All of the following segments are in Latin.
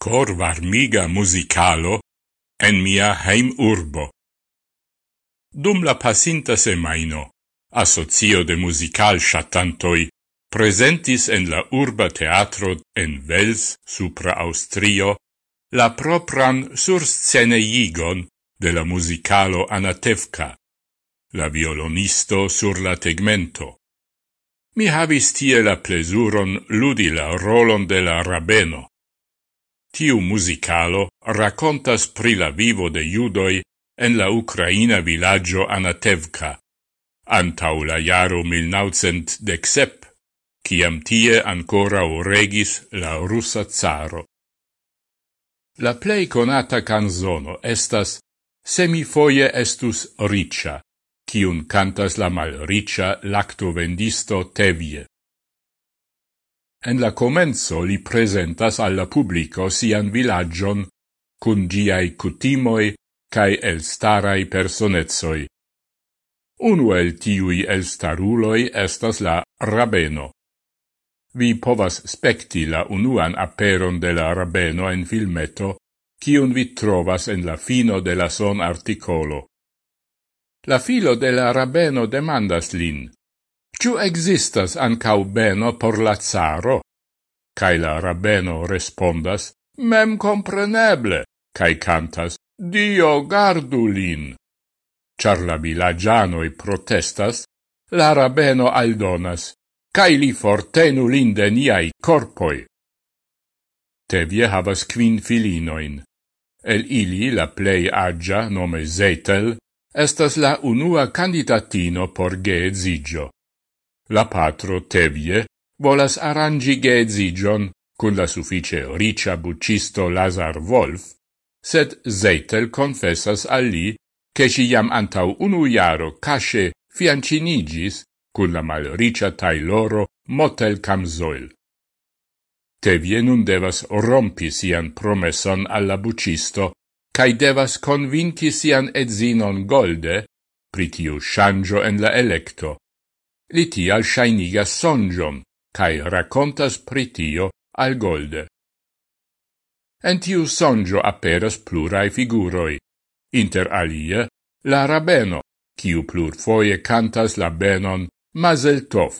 cor varmiga musicalo en mia heim urbo. Dum la pasinta semaino, associo de musical chatantoi presentis en la urba teatro en Vels, supra Austrio, la propran sursceneigon de la musicalo Anatevka, la violonisto sur la tegmento. Mi havis tie la plesuron ludi la rolon de la rabeno. Tiu musicalo racontas pri la vivo de judoi en la Ucraina villaggio Anatevka, antau la jaro 1917, ciam tie ancora regis la russa zaro. La plei conata canzono estas Semifoie estus riccia, cium cantas la malriccia lactovendisto Tevie. En la comenzo li presentas alla publico sian villagion cun giai cutimoi cae elstarai personezoi. Unu el tiui elstaruloi estas la rabeno. Vi povas specti la unuan aperon de la rabeno en filmeto, cion vi trovas en la fino de la son articolo. La filo de la rabeno demandas lin, Ciu existas ancau beno por la zaro? Cai la rabeno respondas, mem compreneble, cai cantas, Dio gardu lin. Char la villagianoi protestas, la rabeno aldonas, cai li fortenu lin de niai corpoi. Tevie havas quin filinoin. El ili la plei agia, nome Zetel, estas la unua candidatino por geezigio la patro Tevie volas arrangi geezigion cun la suffice ricia buccisto Lazar Wolf, sed Zeitel confessas a li che ci iam antau unu iaro casce fiancinigis cun la malricia tailoro Motel Camzoil. Tevie nun devas rompi sian promesson alla bucisto, cae devas convinci sian edzinon golde pritiu shangio en la electo, Li tial shainigas sonjom, cae racontas pritio al golde. En tiu sonjo aperas plurai figuroi, inter alie la rabeno, kiu plur foie cantas la benon Mazeltov.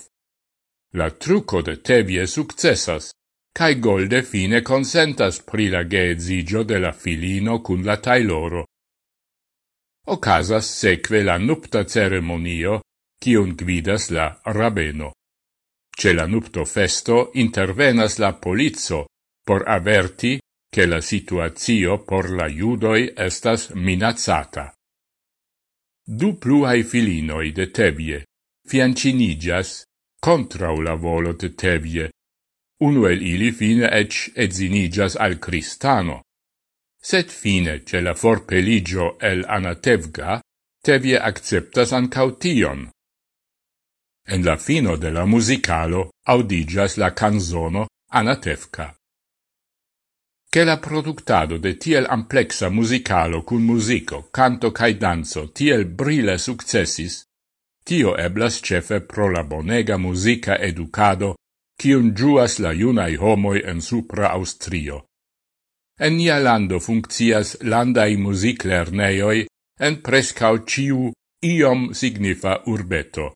La truco de Tevie successas, cae golde fine consentas pri la geezigio de la filino cun la tailoro. Ocasas seque la nupta ceremonio kiun gvidas la rabeno. Ce la nupto festo intervenas la polizzo por averti che la situazio por la judoi estas minazzata. Du pluai filinoi de Tevie fiancinigas contrau la volo de Tevie, Unu el ili fine ec edzinigas al cristano. Sed fine ce la forpeligio el Anatevga, Tevie acceptas ancaution. En la fino de la musicalo audigas la canzono Anatevka. Che la productado de tiel amplexa musicalo cun musico, canto cae danzo tiel brile successis, tio eblas cefe pro la bonega musica educado cium giuas la iunai homoi en supra Austrio. En nia lando funccias landai music lerneioi en prescau ciu iom signifa urbeto.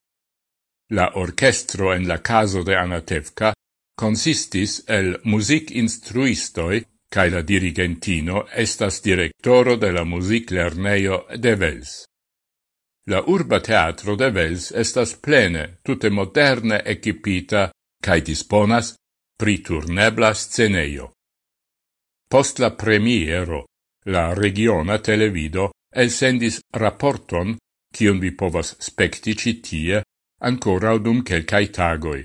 La orchestro en la caso de Anatevka consistis el music instruistoi cae la dirigentino estas directoro de la music lerneio de Vels. La urba teatro de Vels estas plene, tute moderne equipita cae disponas pri turnebla sceneio. Post la premiero, la regiona televido elsendis rapporton, cion vi povas spectici tie ancora dum quelcae tagoi.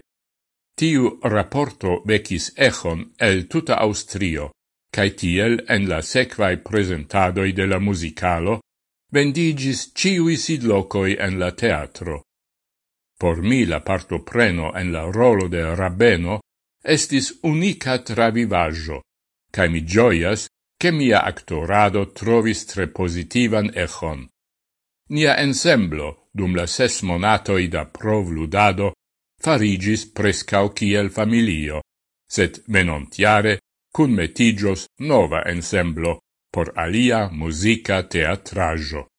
Tiu rapporto vecis echon el tuta Austrio, cae tiel en la sequae presentadoi de la musicalo vendigis ciui sidlocoi en la teatro. Por mi la parto preno en la rolo de Rabbeno estis unica travivaggio, cae mi gioias che mia actorado trovis tre positivan echon. Nia ensemblo, dum la ses monatoi da provludado, farigis prescau kiel familio, set menontiare cun metigios nova ensemblo por alia musica teatrajo.